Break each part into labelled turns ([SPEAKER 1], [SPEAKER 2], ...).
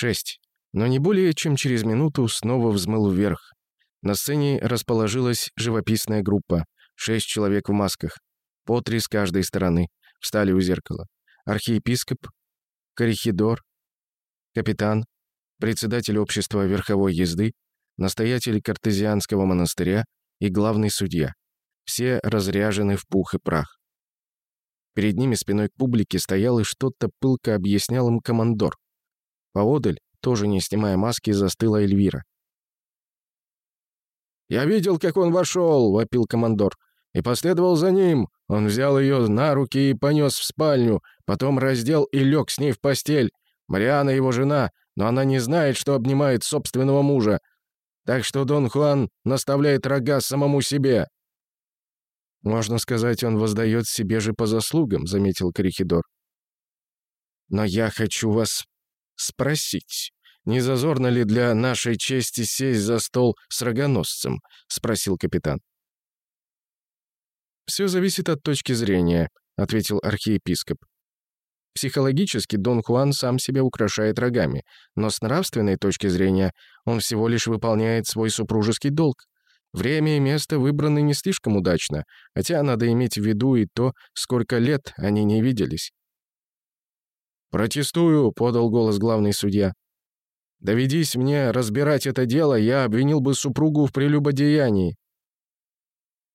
[SPEAKER 1] Шесть. Но не более чем через минуту снова взмыл вверх. На сцене расположилась живописная группа. Шесть человек в масках. По три с каждой стороны. Встали у зеркала. Архиепископ, корихидор, капитан, председатель общества верховой езды, настоятель картезианского монастыря и главный судья. Все разряжены в пух и прах. Перед ними спиной к публике стоял и что-то пылко объяснял им командор. Поодаль, тоже не снимая маски, застыла Эльвира. «Я видел, как он вошел!» — вопил командор. «И последовал за ним. Он взял ее на руки и понес в спальню, потом раздел и лег с ней в постель. Мариана его жена, но она не знает, что обнимает собственного мужа. Так что Дон Хуан наставляет рога самому себе». «Можно сказать, он воздает себе же по заслугам», — заметил Корихидор. «Но я хочу вас спросить, не зазорно ли для нашей чести сесть за стол с рогоносцем?» — спросил капитан. «Все зависит от точки зрения», — ответил архиепископ. Психологически Дон Хуан сам себя украшает рогами, но с нравственной точки зрения он всего лишь выполняет свой супружеский долг. Время и место выбраны не слишком удачно, хотя надо иметь в виду и то, сколько лет они не виделись. «Протестую», — подал голос главный судья. «Доведись мне разбирать это дело, я обвинил бы супругу в прелюбодеянии».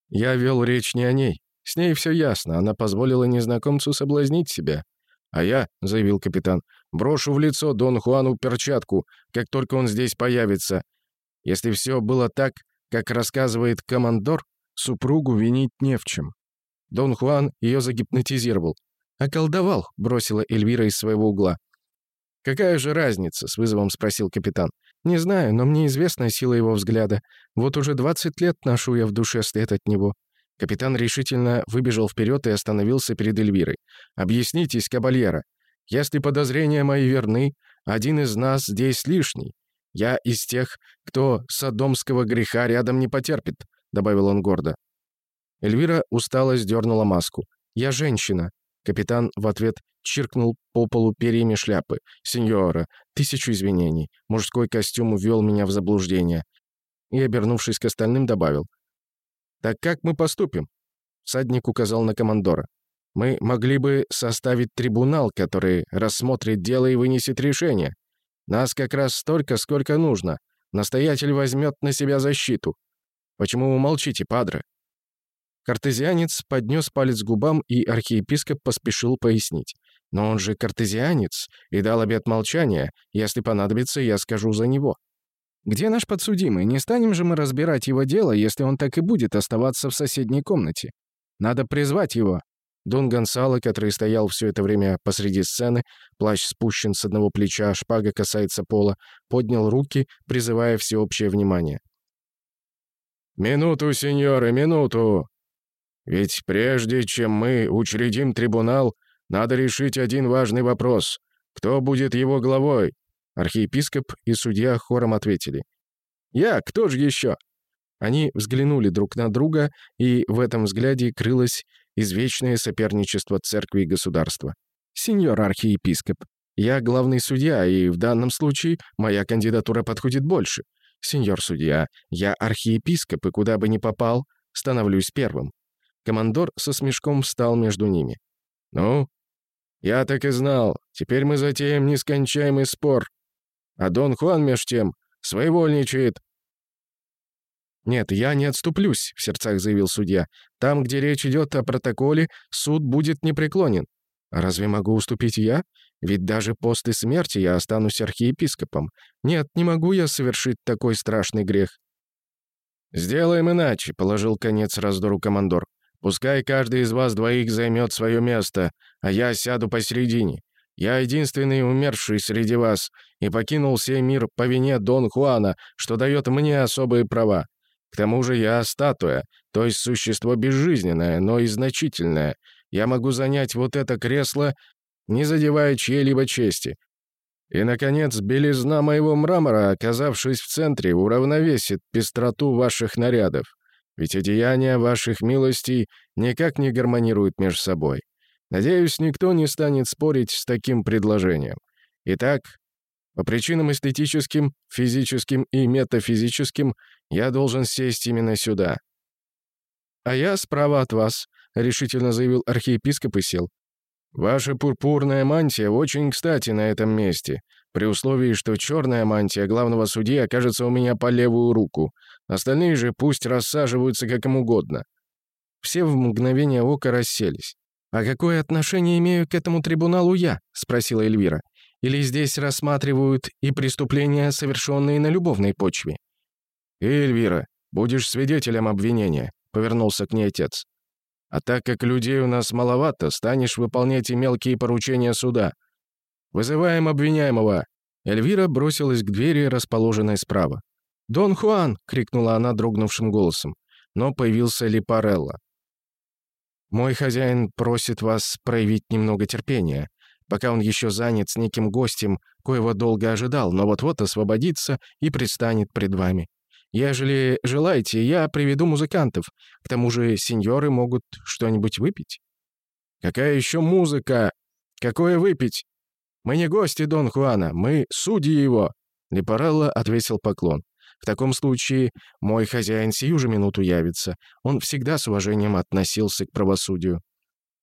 [SPEAKER 1] Я вел речь не о ней. С ней все ясно, она позволила незнакомцу соблазнить себя. «А я», — заявил капитан, — «брошу в лицо Дон Хуану перчатку, как только он здесь появится. Если все было так, как рассказывает командор, супругу винить не в чем. Дон Хуан ее загипнотизировал. «Околдовал», — бросила Эльвира из своего угла. «Какая же разница?» — с вызовом спросил капитан. «Не знаю, но мне известна сила его взгляда. Вот уже 20 лет ношу я в душе след от него». Капитан решительно выбежал вперед и остановился перед Эльвирой. «Объяснитесь, кабальера. Если подозрения мои верны, один из нас здесь лишний. Я из тех, кто садомского греха рядом не потерпит», — добавил он гордо. Эльвира устало сдернула маску. «Я женщина». Капитан в ответ чиркнул по полу перьями шляпы. «Сеньора, тысячу извинений. Мужской костюм ввел меня в заблуждение». И, обернувшись к остальным, добавил. «Так как мы поступим?» Садник указал на командора. «Мы могли бы составить трибунал, который рассмотрит дело и вынесет решение. Нас как раз столько, сколько нужно. Настоятель возьмет на себя защиту. Почему вы молчите, падре?» Картезианец поднес палец к губам, и архиепископ поспешил пояснить. «Но он же картезианец и дал обет молчания. Если понадобится, я скажу за него». «Где наш подсудимый? Не станем же мы разбирать его дело, если он так и будет оставаться в соседней комнате. Надо призвать его». Дон Гонсало, который стоял все это время посреди сцены, плащ спущен с одного плеча, шпага касается пола, поднял руки, призывая всеобщее внимание. «Минуту, сеньоры, минуту!» Ведь прежде чем мы учредим трибунал, надо решить один важный вопрос. Кто будет его главой?» Архиепископ и судья хором ответили. «Я, кто же еще?» Они взглянули друг на друга, и в этом взгляде крылось извечное соперничество церкви и государства. «Сеньор архиепископ, я главный судья, и в данном случае моя кандидатура подходит больше. Сеньор судья, я архиепископ, и куда бы ни попал, становлюсь первым. Командор со смешком встал между ними. «Ну, я так и знал. Теперь мы затеем нескончаемый спор. А Дон Хуан, меж тем, своевольничает». «Нет, я не отступлюсь», — в сердцах заявил судья. «Там, где речь идет о протоколе, суд будет непреклонен. разве могу уступить я? Ведь даже после смерти я останусь архиепископом. Нет, не могу я совершить такой страшный грех». «Сделаем иначе», — положил конец раздору командор. Пускай каждый из вас двоих займет свое место, а я сяду посередине. Я единственный умерший среди вас и покинул сей мир по вине Дон Хуана, что дает мне особые права. К тому же я статуя, то есть существо безжизненное, но и значительное. Я могу занять вот это кресло, не задевая чьей-либо чести. И, наконец, белизна моего мрамора, оказавшись в центре, уравновесит пестроту ваших нарядов. Ведь одеяния ваших милостей никак не гармонируют между собой. Надеюсь, никто не станет спорить с таким предложением. Итак, По причинам эстетическим, физическим и метафизическим я должен сесть именно сюда. «А я справа от вас», — решительно заявил архиепископ и сел. «Ваша пурпурная мантия очень кстати на этом месте, при условии, что черная мантия главного судьи окажется у меня по левую руку. Остальные же пусть рассаживаются как им угодно». Все в мгновение ока расселись. «А какое отношение имею к этому трибуналу я?» — спросила Эльвира. Или здесь рассматривают и преступления, совершенные на любовной почве? «Эльвира, будешь свидетелем обвинения», — повернулся к ней отец. «А так как людей у нас маловато, станешь выполнять и мелкие поручения суда. Вызываем обвиняемого!» Эльвира бросилась к двери, расположенной справа. «Дон Хуан!» — крикнула она дрогнувшим голосом. Но появился Липарелло. «Мой хозяин просит вас проявить немного терпения пока он еще занят с неким гостем, коего долго ожидал, но вот-вот освободится и предстанет пред вами. Ежели желаете, я приведу музыкантов. К тому же сеньоры могут что-нибудь выпить». «Какая еще музыка? Какое выпить? Мы не гости Дон Хуана, мы судьи его!» Лепарелло отвесил поклон. «В таком случае мой хозяин сию же минуту явится. Он всегда с уважением относился к правосудию».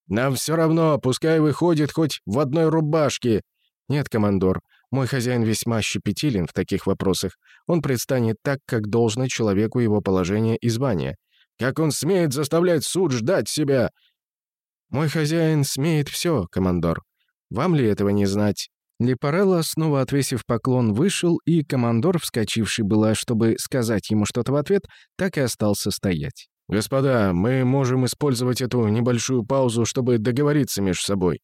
[SPEAKER 1] Нам все равно, пускай выходит хоть в одной рубашке. Нет, командор, мой хозяин весьма щепетилен в таких вопросах. Он предстанет так, как должно человеку его положения и звания. Как он смеет заставлять суд ждать себя? Мой хозяин смеет все, командор. Вам ли этого не знать? Лепарелло, снова отвесив поклон, вышел, и командор, вскочивший было, чтобы сказать ему что-то в ответ, так и остался стоять. «Господа, мы можем использовать эту небольшую паузу, чтобы договориться между собой».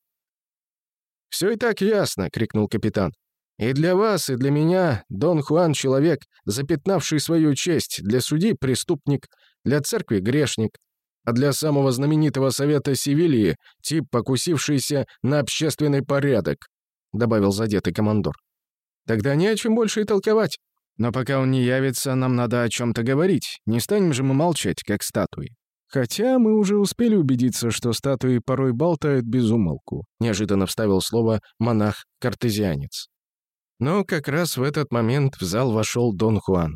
[SPEAKER 1] «Все и так ясно», — крикнул капитан. «И для вас, и для меня Дон Хуан — человек, запятнавший свою честь, для судьи — преступник, для церкви — грешник, а для самого знаменитого совета Севильи — тип, покусившийся на общественный порядок», — добавил задетый командор. «Тогда не о чем больше и толковать. Но пока он не явится, нам надо о чем-то говорить. Не станем же мы молчать, как статуи. Хотя мы уже успели убедиться, что статуи порой болтают без умолку. Неожиданно вставил слово монах-картезианец. Но как раз в этот момент в зал вошел Дон Хуан.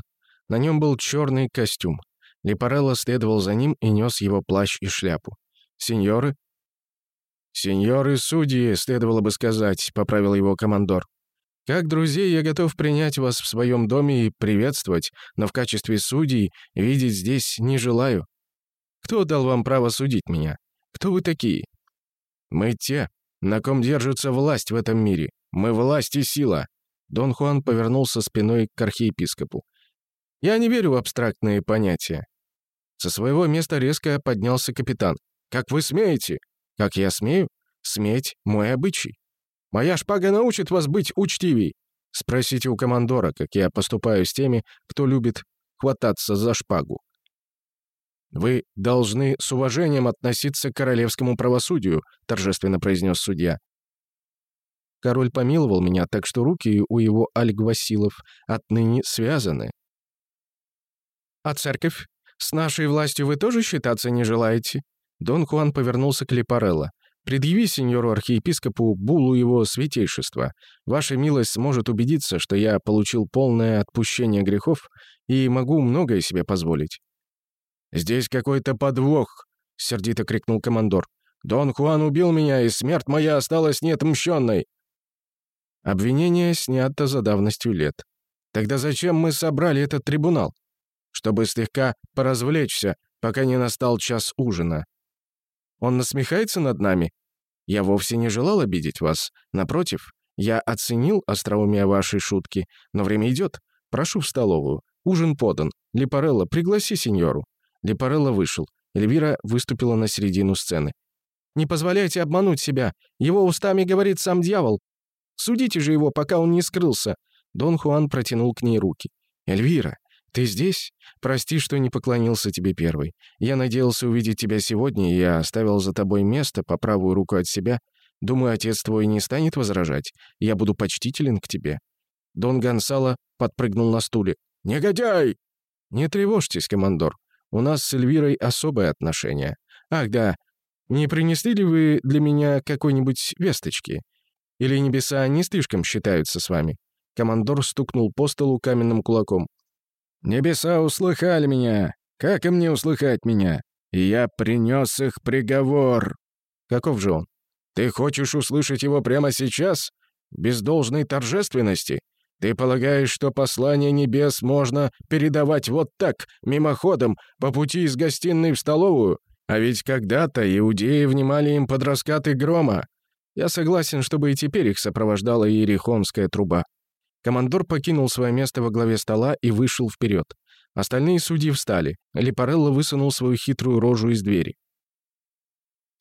[SPEAKER 1] На нем был черный костюм. Лепарелло следовал за ним и нес его плащ и шляпу. «Сеньоры?» «Сеньоры судьи», следовало бы сказать, — поправил его командор. Как друзей я готов принять вас в своем доме и приветствовать, но в качестве судей видеть здесь не желаю. Кто дал вам право судить меня? Кто вы такие? Мы те, на ком держится власть в этом мире. Мы власть и сила. Дон Хуан повернулся спиной к архиепископу. Я не верю в абстрактные понятия. Со своего места резко поднялся капитан. «Как вы смеете?» «Как я смею?» «Сметь — мой обычай. Моя шпага научит вас быть учтивей. Спросите у командора, как я поступаю с теми, кто любит хвататься за шпагу. «Вы должны с уважением относиться к королевскому правосудию», торжественно произнес судья. Король помиловал меня, так что руки у его альгвасилов отныне связаны. «А церковь? С нашей властью вы тоже считаться не желаете?» Дон Хуан повернулся к Лепарелло. Предъяви сеньору-архиепископу булу его святейшества. Ваша милость сможет убедиться, что я получил полное отпущение грехов и могу многое себе позволить». «Здесь какой-то подвох», — сердито крикнул командор. «Дон Хуан убил меня, и смерть моя осталась неотмщенной». Обвинение снято за давностью лет. Тогда зачем мы собрали этот трибунал? Чтобы слегка поразвлечься, пока не настал час ужина. Он насмехается над нами? Я вовсе не желал обидеть вас. Напротив, я оценил остроумие вашей шутки, но время идет. Прошу в столовую. Ужин подан. Липарелло, пригласи сеньору». Липарелло вышел. Эльвира выступила на середину сцены. «Не позволяйте обмануть себя. Его устами говорит сам дьявол. Судите же его, пока он не скрылся». Дон Хуан протянул к ней руки. «Эльвира, «Ты здесь? Прости, что не поклонился тебе первой. Я надеялся увидеть тебя сегодня, и я оставил за тобой место по правую руку от себя. Думаю, отец твой не станет возражать. Я буду почтителен к тебе». Дон Гонсало подпрыгнул на стуле. «Негодяй!» «Не тревожьтесь, командор. У нас с Эльвирой особые отношения. Ах, да. Не принесли ли вы для меня какой-нибудь весточки? Или небеса не слишком считаются с вами? Командор стукнул по столу каменным кулаком. «Небеса услыхали меня! Как им не услыхать меня? И я принес их приговор!» «Каков же он? Ты хочешь услышать его прямо сейчас? Без должной торжественности? Ты полагаешь, что послание небес можно передавать вот так, мимоходом, по пути из гостиной в столовую? А ведь когда-то иудеи внимали им под раскаты грома. Я согласен, чтобы и теперь их сопровождала иерихонская труба. Командор покинул свое место во главе стола и вышел вперед. Остальные судьи встали. Липарелло высунул свою хитрую рожу из двери.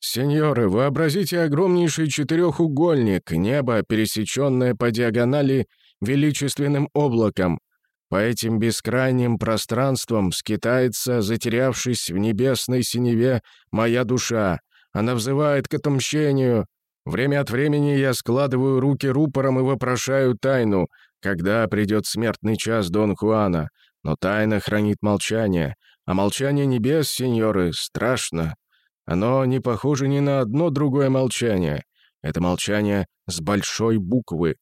[SPEAKER 1] «Сеньоры, вообразите огромнейший четырехугольник, небо, пересеченное по диагонали величественным облаком. По этим бескрайним пространствам скитается, затерявшись в небесной синеве, моя душа. Она взывает к отмщению. Время от времени я складываю руки рупором и вопрошаю тайну, когда придет смертный час Дон Хуана. Но тайна хранит молчание. А молчание небес, сеньоры, страшно. Оно не похоже ни на одно другое молчание. Это молчание с большой буквы.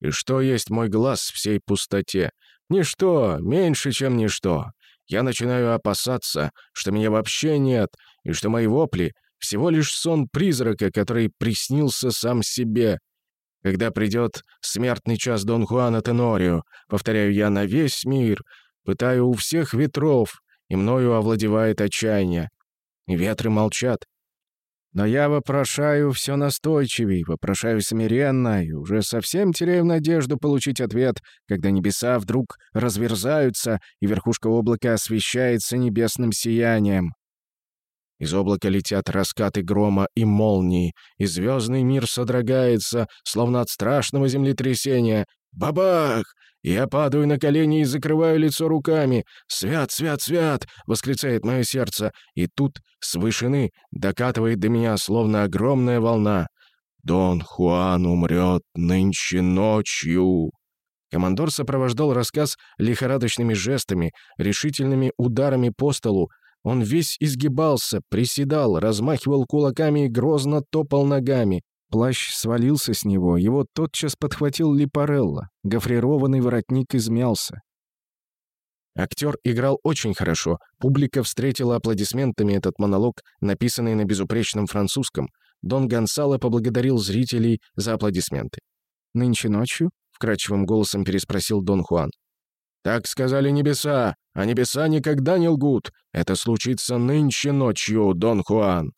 [SPEAKER 1] И что есть мой глаз в всей пустоте? Ничто, меньше, чем ничто. Я начинаю опасаться, что меня вообще нет, и что мои вопли — всего лишь сон призрака, который приснился сам себе. Когда придет смертный час Дон Хуана Тенорио, повторяю я на весь мир, пытаю у всех ветров, и мною овладевает отчаяние. И ветры молчат, но я вопрошаю все настойчивей, вопрошаю смиренно и уже совсем теряю надежду получить ответ, когда небеса вдруг разверзаются, и верхушка облака освещается небесным сиянием. Из облака летят раскаты грома и молнии, и звездный мир содрогается, словно от страшного землетрясения. Бабах! Я падаю на колени и закрываю лицо руками. «Свят, свят, свят!» — восклицает мое сердце. И тут с вышины докатывает до меня, словно огромная волна. «Дон Хуан умрет нынче ночью!» Командор сопровождал рассказ лихорадочными жестами, решительными ударами по столу. Он весь изгибался, приседал, размахивал кулаками и грозно топал ногами. Плащ свалился с него, его тотчас подхватил Липарелло. Гофрированный воротник измялся. Актер играл очень хорошо. Публика встретила аплодисментами этот монолог, написанный на безупречном французском. Дон Гонсало поблагодарил зрителей за аплодисменты. «Нынче ночью?» — вкрадчивым голосом переспросил Дон Хуан. «Так сказали небеса, а небеса никогда не лгут. Это случится нынче ночью, Дон Хуан».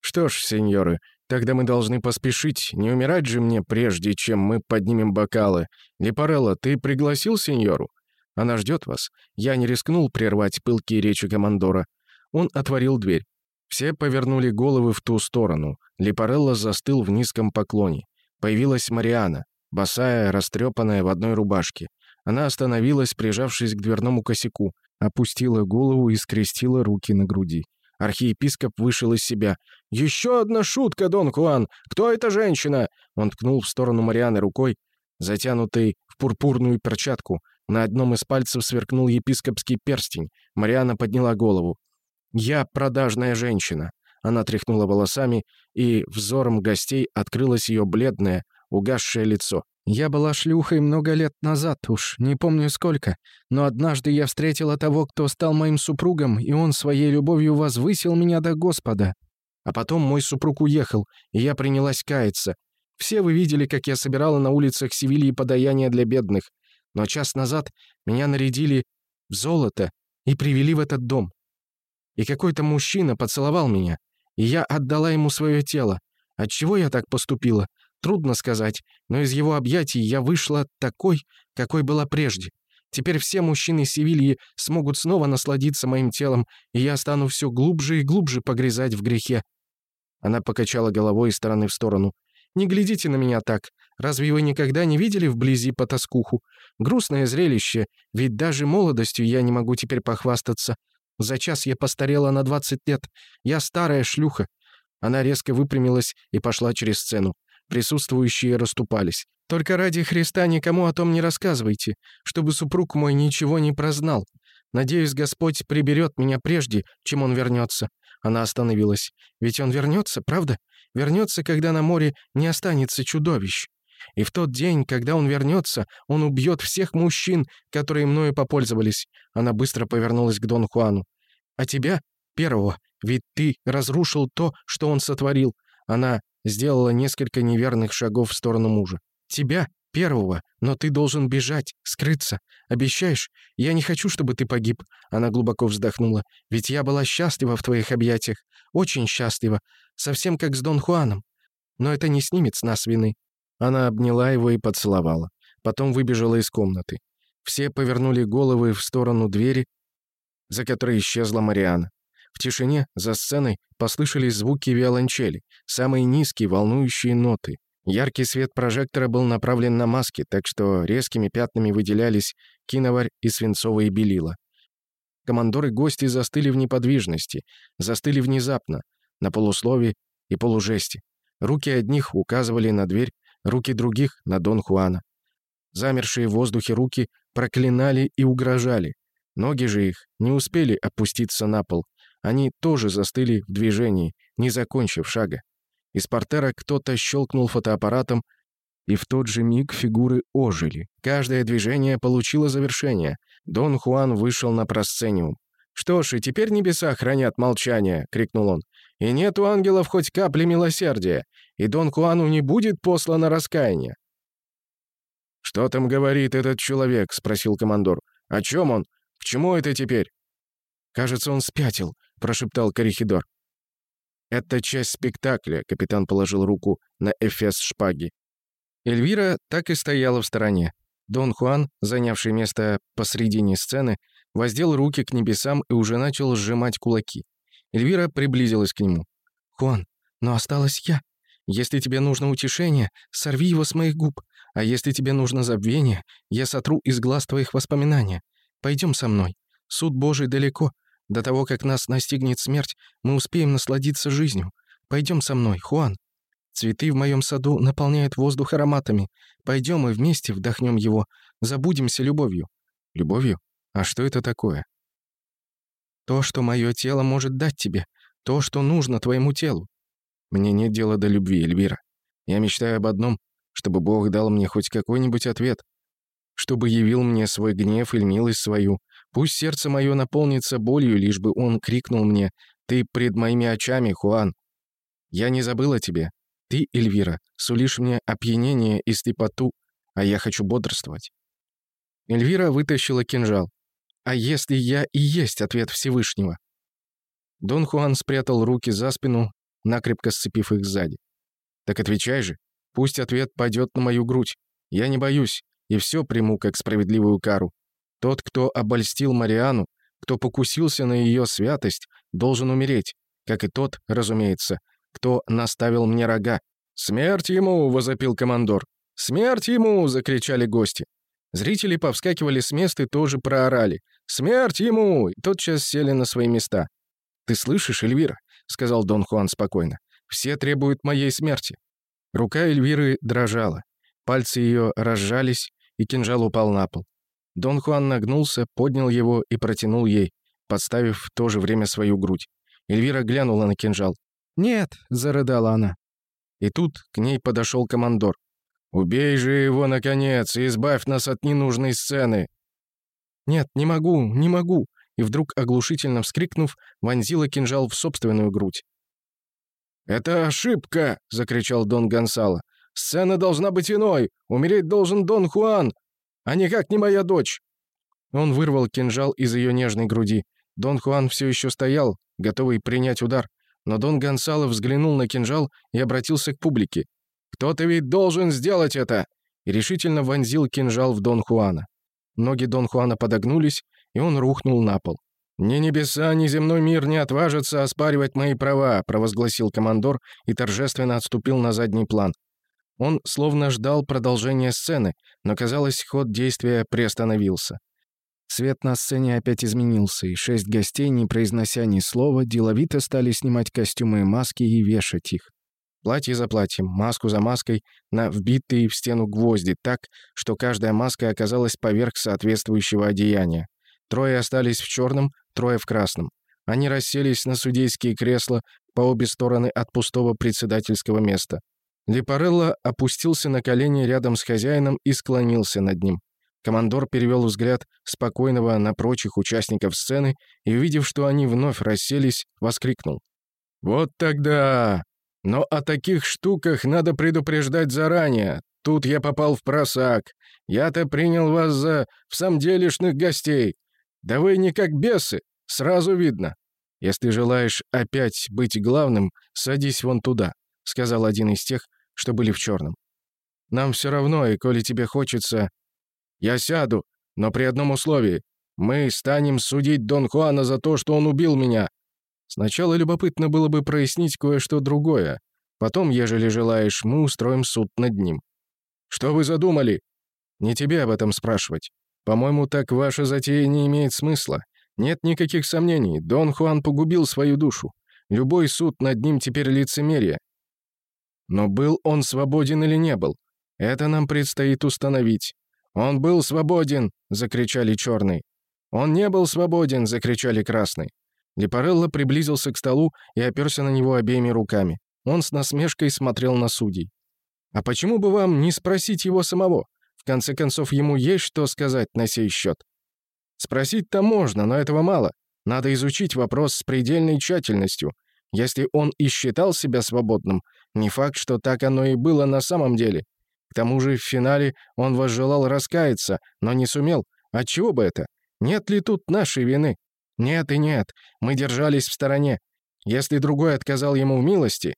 [SPEAKER 1] «Что ж, сеньоры, Тогда мы должны поспешить, не умирать же мне прежде, чем мы поднимем бокалы. Лепарелло, ты пригласил сеньору? Она ждет вас. Я не рискнул прервать пылкие речи командора. Он отворил дверь. Все повернули головы в ту сторону. Лепарелло застыл в низком поклоне. Появилась Мариана, босая, растрепанная в одной рубашке. Она остановилась, прижавшись к дверному косяку, опустила голову и скрестила руки на груди. Архиепископ вышел из себя. «Еще одна шутка, Дон Хуан! Кто эта женщина?» Он ткнул в сторону Марианы рукой, затянутой в пурпурную перчатку. На одном из пальцев сверкнул епископский перстень. Мариана подняла голову. «Я продажная женщина». Она тряхнула волосами, и взором гостей открылось ее бледное, угасшее лицо. Я была шлюхой много лет назад уж, не помню сколько, но однажды я встретила того, кто стал моим супругом, и он своей любовью возвысил меня до Господа. А потом мой супруг уехал, и я принялась каяться. Все вы видели, как я собирала на улицах Севильи подаяния для бедных. Но час назад меня нарядили в золото и привели в этот дом. И какой-то мужчина поцеловал меня, и я отдала ему свое тело. Отчего я так поступила? Трудно сказать, но из его объятий я вышла такой, какой была прежде. Теперь все мужчины Севильи смогут снова насладиться моим телом, и я стану все глубже и глубже погрязать в грехе». Она покачала головой из стороны в сторону. «Не глядите на меня так. Разве вы никогда не видели вблизи потаскуху? Грустное зрелище, ведь даже молодостью я не могу теперь похвастаться. За час я постарела на 20 лет. Я старая шлюха». Она резко выпрямилась и пошла через сцену. Присутствующие расступались. «Только ради Христа никому о том не рассказывайте, чтобы супруг мой ничего не прознал. Надеюсь, Господь приберет меня прежде, чем он вернется». Она остановилась. «Ведь он вернется, правда? Вернется, когда на море не останется чудовищ. И в тот день, когда он вернется, он убьет всех мужчин, которые мною попользовались». Она быстро повернулась к Дон Хуану. «А тебя, первого, ведь ты разрушил то, что он сотворил». Она сделала несколько неверных шагов в сторону мужа. «Тебя, первого, но ты должен бежать, скрыться. Обещаешь? Я не хочу, чтобы ты погиб». Она глубоко вздохнула. «Ведь я была счастлива в твоих объятиях. Очень счастлива. Совсем как с Дон Хуаном. Но это не снимет с нас вины». Она обняла его и поцеловала. Потом выбежала из комнаты. Все повернули головы в сторону двери, за которой исчезла Мариана. В тишине, за сценой, послышались звуки виолончели, самые низкие, волнующие ноты. Яркий свет прожектора был направлен на маски, так что резкими пятнами выделялись киноварь и свинцовые белила. Командоры гости застыли в неподвижности, застыли внезапно, на полуслове и полужесте. Руки одних указывали на дверь, руки других — на Дон Хуана. Замершие в воздухе руки проклинали и угрожали. Ноги же их не успели опуститься на пол. Они тоже застыли в движении, не закончив шага. Из портера кто-то щелкнул фотоаппаратом, и в тот же миг фигуры ожили. Каждое движение получило завершение. Дон Хуан вышел на просцениум. «Что ж, и теперь небеса хранят молчание!» — крикнул он. «И нет у ангелов хоть капли милосердия, и Дон Хуану не будет послано раскаяние!» «Что там говорит этот человек?» — спросил командор. «О чем он? К чему это теперь?» «Кажется, он спятил», — прошептал Корихидор. «Это часть спектакля», — капитан положил руку на эфес шпаги. Эльвира так и стояла в стороне. Дон Хуан, занявший место посредине сцены, воздел руки к небесам и уже начал сжимать кулаки. Эльвира приблизилась к нему. «Хуан, но осталась я. Если тебе нужно утешение, сорви его с моих губ. А если тебе нужно забвение, я сотру из глаз твоих воспоминания. Пойдем со мной. Суд Божий далеко, до того, как нас настигнет смерть, мы успеем насладиться жизнью. Пойдем со мной, Хуан. Цветы в моем саду наполняют воздух ароматами. Пойдем и вместе вдохнем его. Забудемся любовью». «Любовью? А что это такое?» «То, что мое тело может дать тебе. То, что нужно твоему телу». «Мне нет дела до любви, Эльвира. Я мечтаю об одном, чтобы Бог дал мне хоть какой-нибудь ответ, чтобы явил мне свой гнев или милость свою, Пусть сердце мое наполнится болью, лишь бы он крикнул мне «Ты пред моими очами, Хуан!» Я не забыл о тебе. Ты, Эльвира, сулишь мне опьянение и слепоту, а я хочу бодрствовать. Эльвира вытащила кинжал. А если я и есть ответ Всевышнего? Дон Хуан спрятал руки за спину, накрепко сцепив их сзади. Так отвечай же. Пусть ответ пойдет на мою грудь. Я не боюсь, и все приму как справедливую кару. Тот, кто обольстил Мариану, кто покусился на ее святость, должен умереть, как и тот, разумеется, кто наставил мне рога. «Смерть ему!» — возопил командор. «Смерть ему!» — закричали гости. Зрители повскакивали с мест и тоже проорали. «Смерть ему!» и тотчас сели на свои места. «Ты слышишь, Эльвира?» — сказал Дон Хуан спокойно. «Все требуют моей смерти». Рука Эльвиры дрожала. Пальцы ее разжались, и кинжал упал на пол. Дон Хуан нагнулся, поднял его и протянул ей, подставив в то же время свою грудь. Эльвира глянула на кинжал. «Нет!» — зарыдала она. И тут к ней подошел командор. «Убей же его, наконец, и избавь нас от ненужной сцены!» «Нет, не могу, не могу!» И вдруг, оглушительно вскрикнув, вонзила кинжал в собственную грудь. «Это ошибка!» — закричал Дон Гонсало. «Сцена должна быть иной! Умереть должен Дон Хуан! А никак не моя дочь!» Он вырвал кинжал из ее нежной груди. Дон Хуан все еще стоял, готовый принять удар, но Дон Гонсало взглянул на кинжал и обратился к публике. «Кто-то ведь должен сделать это!» и решительно вонзил кинжал в Дон Хуана. Ноги Дон Хуана подогнулись, и он рухнул на пол. «Ни небеса, ни земной мир не отважатся оспаривать мои права», провозгласил командор и торжественно отступил на задний план. Он словно ждал продолжения сцены, но, казалось, ход действия приостановился. Свет на сцене опять изменился, и шесть гостей, не произнося ни слова, деловито стали снимать костюмы и маски и вешать их. Платье за платьем, маску за маской, на вбитые в стену гвозди так, что каждая маска оказалась поверх соответствующего одеяния. Трое остались в черном, трое в красном. Они расселись на судейские кресла по обе стороны от пустого председательского места. Липарелло опустился на колени рядом с хозяином и склонился над ним. Командор перевел взгляд спокойного на прочих участников сцены и, увидев, что они вновь расселись, воскликнул. «Вот тогда! Но о таких штуках надо предупреждать заранее. Тут я попал в просак. Я-то принял вас за в самом делешных гостей. Да вы не как бесы, сразу видно. Если желаешь опять быть главным, садись вон туда», — сказал один из тех, что были в черном. «Нам все равно, и коли тебе хочется, я сяду, но при одном условии. Мы станем судить Дон Хуана за то, что он убил меня. Сначала любопытно было бы прояснить кое-что другое. Потом, ежели желаешь, мы устроим суд над ним. Что вы задумали? Не тебе об этом спрашивать. По-моему, так ваша затея не имеет смысла. Нет никаких сомнений, Дон Хуан погубил свою душу. Любой суд над ним теперь лицемерие. Но был он свободен или не был? Это нам предстоит установить. «Он был свободен!» — закричали черный. «Он не был свободен!» — закричали красный. Лепарелло приблизился к столу и оперся на него обеими руками. Он с насмешкой смотрел на судей. «А почему бы вам не спросить его самого? В конце концов, ему есть что сказать на сей счет. Спросить-то можно, но этого мало. Надо изучить вопрос с предельной тщательностью. Если он и считал себя свободным, не факт, что так оно и было на самом деле. К тому же в финале он возжелал раскаяться, но не сумел. Отчего бы это? Нет ли тут нашей вины? Нет и нет. Мы держались в стороне. Если другой отказал ему в милости...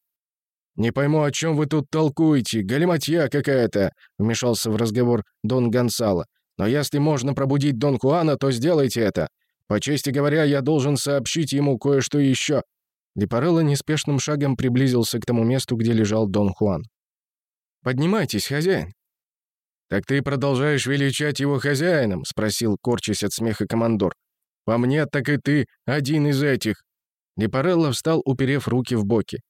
[SPEAKER 1] «Не пойму, о чем вы тут толкуете. Галиматья какая-то», — вмешался в разговор Дон Гонсало. «Но если можно пробудить Дон Хуана, то сделайте это. По чести говоря, я должен сообщить ему кое-что еще». Лепарелло неспешным шагом приблизился к тому месту, где лежал Дон Хуан. Поднимайтесь, хозяин». «Так ты продолжаешь величать его хозяином?» — спросил, корчась от смеха командор. «По мне, так и ты один из этих». Лепарелло встал, уперев руки в боки.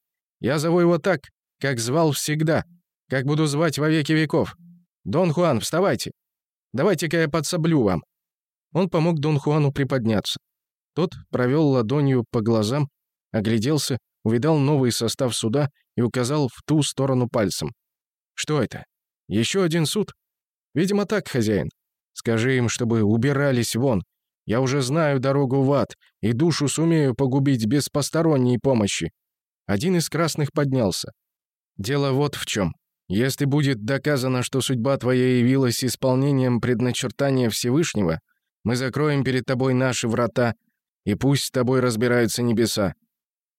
[SPEAKER 1] «Я зову его так, как звал всегда, как буду звать во веки веков. Дон Хуан, вставайте. Давайте-ка я подсоблю вам». Он помог Дон Хуану приподняться. Тот провел ладонью по глазам, огляделся, увидал новый состав суда и указал в ту сторону пальцем. Что это? Еще один суд? Видимо, так, хозяин. Скажи им, чтобы убирались вон. Я уже знаю дорогу в ад и душу сумею погубить без посторонней помощи. Один из красных поднялся. Дело вот в чем. Если будет доказано, что судьба твоя явилась исполнением предначертания Всевышнего, мы закроем перед тобой наши врата, и пусть с тобой разбираются небеса».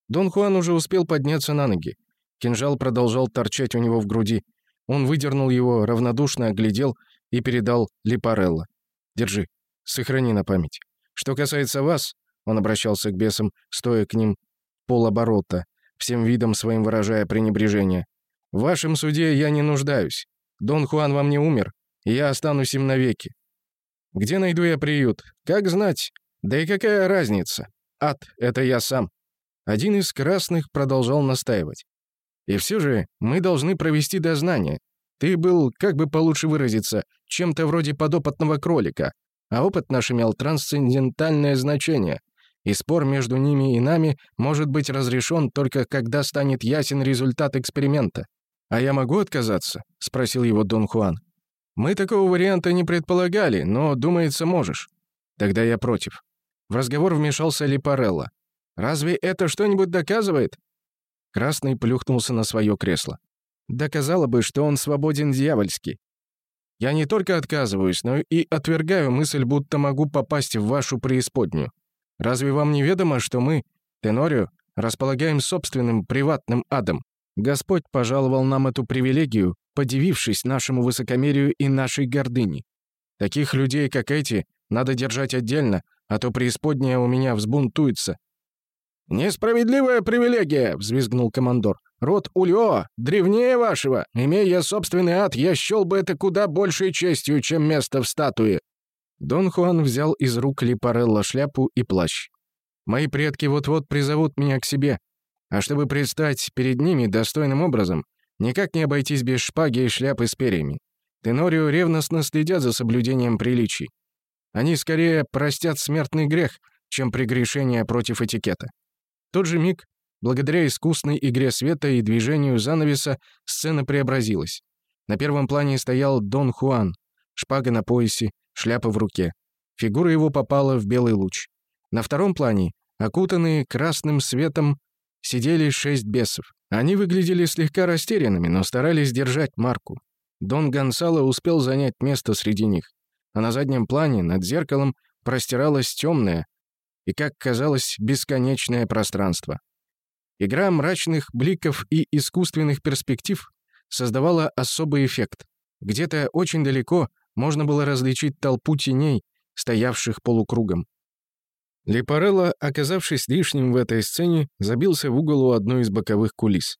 [SPEAKER 1] Дон Хуан уже успел подняться на ноги. Кинжал продолжал торчать у него в груди. Он выдернул его, равнодушно оглядел и передал Липарелло. «Держи, сохрани на память. Что касается вас...» Он обращался к бесам, стоя к ним полоборота, всем видом своим выражая пренебрежение. «В вашем суде я не нуждаюсь. Дон Хуан во мне умер, и я останусь им навеки. Где найду я приют? Как знать? Да и какая разница? Ад — это я сам». Один из красных продолжал настаивать. И все же мы должны провести дознание. Ты был, как бы получше выразиться, чем-то вроде подопытного кролика, а опыт наш имел трансцендентальное значение, и спор между ними и нами может быть разрешен только когда станет ясен результат эксперимента. «А я могу отказаться?» — спросил его Дон Хуан. «Мы такого варианта не предполагали, но, думается, можешь». «Тогда я против». В разговор вмешался Липарелло. «Разве это что-нибудь доказывает?» Красный плюхнулся на свое кресло. Доказало бы, что он свободен дьявольски. Я не только отказываюсь, но и отвергаю мысль, будто могу попасть в вашу преисподнюю. Разве вам не ведомо, что мы, Тенорио, располагаем собственным приватным адом? Господь пожаловал нам эту привилегию, подивившись нашему высокомерию и нашей гордыне. Таких людей, как эти, надо держать отдельно, а то преисподняя у меня взбунтуется, «Несправедливая привилегия!» — взвизгнул командор. «Род Ульо, древнее вашего. Имея собственный ад, я счел бы это куда большей честью, чем место в статуе». Дон Хуан взял из рук Липарелла шляпу и плащ. «Мои предки вот-вот призовут меня к себе. А чтобы предстать перед ними достойным образом, никак не обойтись без шпаги и шляпы с перьями. Тенорио ревностно следят за соблюдением приличий. Они скорее простят смертный грех, чем прегрешение против этикета тот же миг благодаря искусной игре света и движению занавеса, сцена преобразилась. На первом плане стоял Дон Хуан, шпага на поясе, шляпа в руке. Фигура его попала в белый луч. На втором плане, окутанные красным светом, сидели шесть бесов. Они выглядели слегка растерянными, но старались держать марку. Дон Гонсало успел занять место среди них. А на заднем плане, над зеркалом, простиралось темное и, как казалось, бесконечное пространство. Игра мрачных бликов и искусственных перспектив создавала особый эффект. Где-то очень далеко можно было различить толпу теней, стоявших полукругом. Лепарелло, оказавшись лишним в этой сцене, забился в угол у одной из боковых кулис.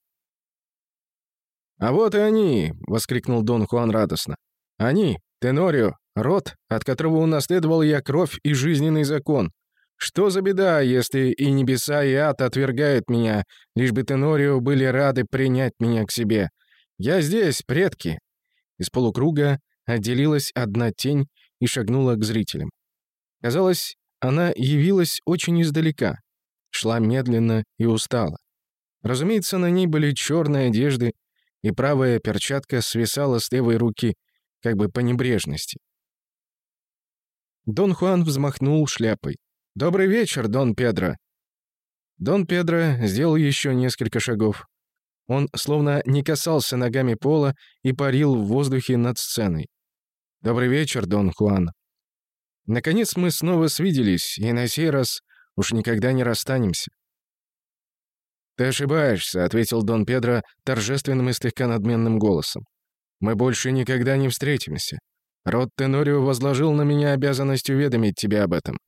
[SPEAKER 1] «А вот и они!» — воскликнул Дон Хуан радостно. «Они, Тенорио, род, от которого унаследовал я кровь и жизненный закон. Что за беда, если и небеса, и ад отвергают меня, лишь бы Тенорио были рады принять меня к себе? Я здесь, предки!» Из полукруга отделилась одна тень и шагнула к зрителям. Казалось, она явилась очень издалека, шла медленно и устала. Разумеется, на ней были черные одежды, и правая перчатка свисала с левой руки, как бы по небрежности. Дон Хуан взмахнул шляпой. «Добрый вечер, Дон Педро!» Дон Педро сделал еще несколько шагов. Он словно не касался ногами пола и парил в воздухе над сценой. «Добрый вечер, Дон Хуан!» Наконец мы снова свиделись, и на сей раз уж никогда не расстанемся. «Ты ошибаешься», — ответил Дон Педро торжественным и слегка надменным голосом. «Мы больше никогда не встретимся. Род Тенорио возложил на меня обязанность уведомить тебя об этом».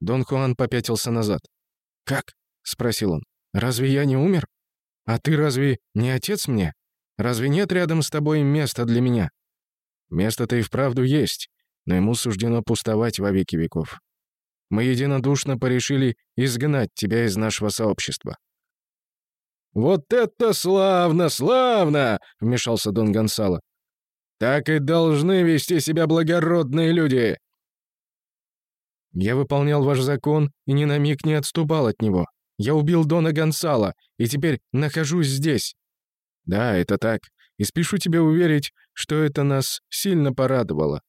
[SPEAKER 1] Дон Хуан попятился назад. «Как?» — спросил он. «Разве я не умер? А ты разве не отец мне? Разве нет рядом с тобой места для меня?» «Место-то и вправду есть, но ему суждено пустовать во веки веков. Мы единодушно порешили изгнать тебя из нашего сообщества». «Вот это славно, славно!» — вмешался Дон Гонсало. «Так и должны вести себя благородные люди!» «Я выполнял ваш закон и ни на миг не отступал от него. Я убил Дона Гонсало и теперь нахожусь здесь». «Да, это так. И спешу тебе уверить, что это нас сильно порадовало.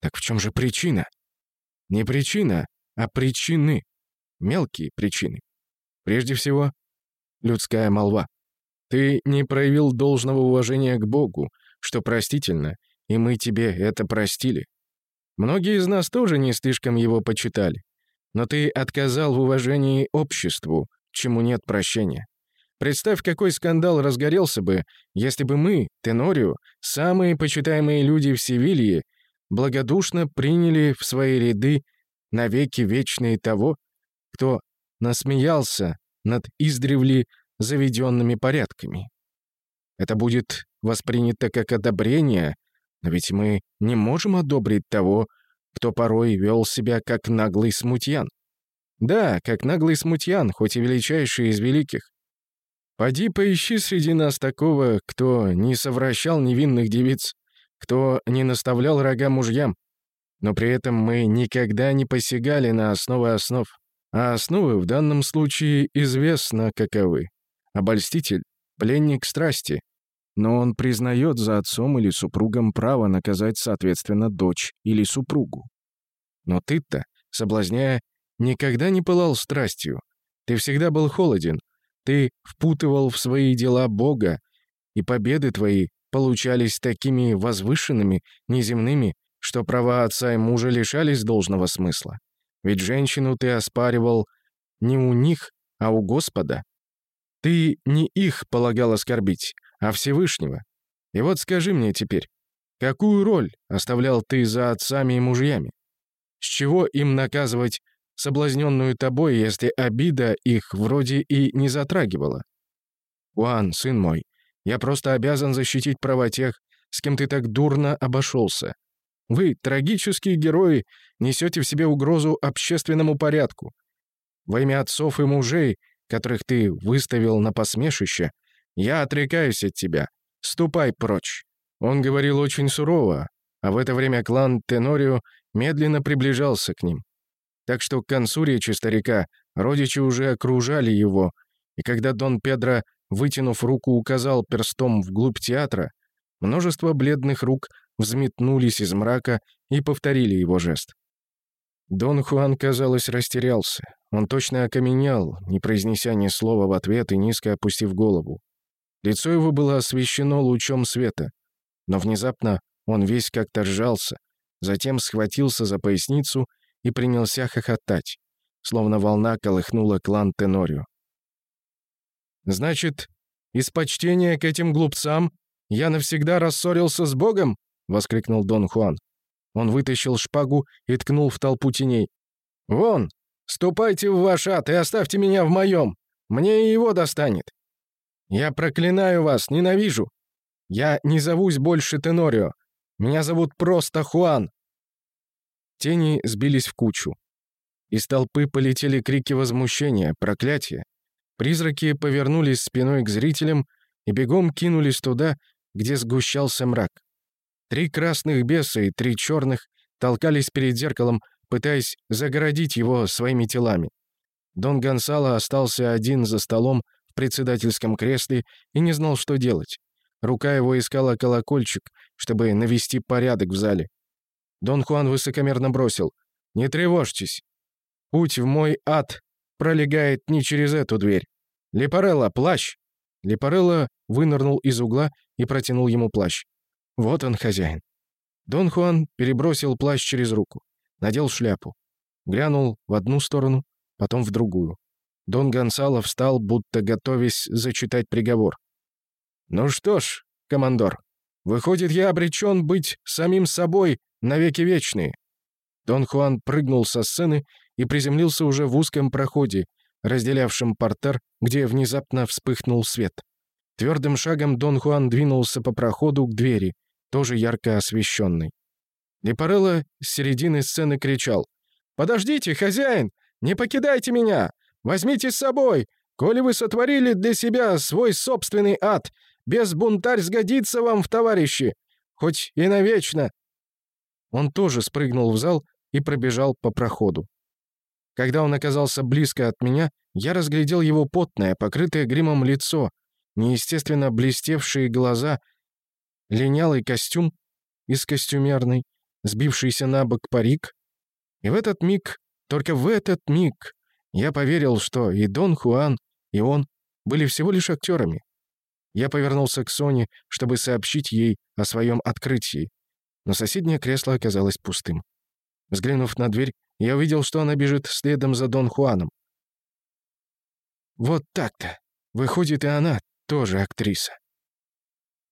[SPEAKER 1] Так в чем же причина? Не причина, а причины. Мелкие причины. Прежде всего, людская молва. Ты не проявил должного уважения к Богу, что простительно, и мы тебе это простили. Многие из нас тоже не слишком его почитали. Но ты отказал в уважении обществу, чему нет прощения. Представь, какой скандал разгорелся бы, если бы мы, Тенорио, самые почитаемые люди в Севилье, благодушно приняли в свои ряды навеки вечные того, кто насмеялся над издревле заведенными порядками. Это будет воспринято как одобрение, но ведь мы не можем одобрить того, кто порой вел себя как наглый смутьян. Да, как наглый смутьян, хоть и величайший из великих. Поди поищи среди нас такого, кто не совращал невинных девиц, кто не наставлял рога мужьям. Но при этом мы никогда не посягали на основы основ. А основы в данном случае известно каковы. Обольститель — пленник страсти, но он признает за отцом или супругом право наказать, соответственно, дочь или супругу. Но ты-то, соблазняя, никогда не пылал страстью. Ты всегда был холоден. Ты впутывал в свои дела Бога, и победы твои получались такими возвышенными, неземными, что права отца и мужа лишались должного смысла. Ведь женщину ты оспаривал не у них, а у Господа. Ты не их полагал оскорбить, а Всевышнего. И вот скажи мне теперь, какую роль оставлял ты за отцами и мужьями? С чего им наказывать соблазненную тобой, если обида их вроде и не затрагивала? Уан, сын мой, я просто обязан защитить права тех, с кем ты так дурно обошелся. Вы, трагические герои, несете в себе угрозу общественному порядку. Во имя отцов и мужей, которых ты выставил на посмешище, я отрекаюсь от тебя. Ступай прочь». Он говорил очень сурово, а в это время клан Тенорио медленно приближался к ним. Так что к концу речи старика родичи уже окружали его, И когда Дон Педро, вытянув руку, указал перстом вглубь театра, множество бледных рук взметнулись из мрака и повторили его жест. Дон Хуан, казалось, растерялся. Он точно окаменел, не произнеся ни слова в ответ и низко опустив голову. Лицо его было освещено лучом света, но внезапно он весь как-то сжался, затем схватился за поясницу и принялся хохотать, словно волна колыхнула клан Тенорио. «Значит, из почтения к этим глупцам я навсегда рассорился с Богом?» — воскликнул Дон Хуан. Он вытащил шпагу и ткнул в толпу теней. «Вон, ступайте в ваш ад и оставьте меня в моем. Мне и его достанет. Я проклинаю вас, ненавижу. Я не зовусь больше Тенорио. Меня зовут просто Хуан». Тени сбились в кучу. Из толпы полетели крики возмущения, проклятия. Призраки повернулись спиной к зрителям и бегом кинулись туда, где сгущался мрак. Три красных беса и три черных толкались перед зеркалом, пытаясь загородить его своими телами. Дон Гонсало остался один за столом председательском кресле и не знал, что делать. Рука его искала колокольчик, чтобы навести порядок в зале. Дон Хуан высокомерно бросил. «Не тревожьтесь. Путь в мой ад пролегает не через эту дверь. Лепарелла, плащ!» Лепарелла вынырнул из угла и протянул ему плащ. «Вот он, хозяин». Дон Хуан перебросил плащ через руку, надел шляпу, глянул в одну сторону, потом в другую. Дон Гонсало встал, будто готовясь зачитать приговор. «Ну что ж, командор, выходит, я обречен быть самим собой навеки вечные». Дон Хуан прыгнул со сцены и приземлился уже в узком проходе, разделявшем портер, где внезапно вспыхнул свет. Твердым шагом Дон Хуан двинулся по проходу к двери, тоже ярко освещенной. Лепарелло с середины сцены кричал. «Подождите, хозяин! Не покидайте меня! Возьмите с собой! Коли вы сотворили для себя свой собственный ад, без бунтарь сгодится вам в товарищи, хоть и навечно!» Он тоже спрыгнул в зал и пробежал по проходу. Когда он оказался близко от меня, я разглядел его потное, покрытое гримом лицо, неестественно блестевшие глаза, линялый костюм из костюмерной, сбившийся на бок парик. И в этот миг, только в этот миг, я поверил, что и Дон Хуан, и он были всего лишь актерами. Я повернулся к Соне, чтобы сообщить ей о своем открытии, но соседнее кресло оказалось пустым. Взглянув на дверь, я увидел, что она бежит следом за Дон Хуаном. Вот так-то. Выходит, и она тоже актриса.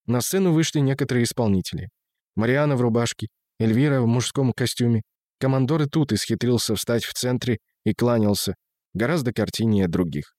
[SPEAKER 1] На сцену вышли некоторые исполнители. Мариана в рубашке, Эльвира в мужском костюме. Командор и тут исхитрился встать в центре и кланялся, гораздо картиннее других.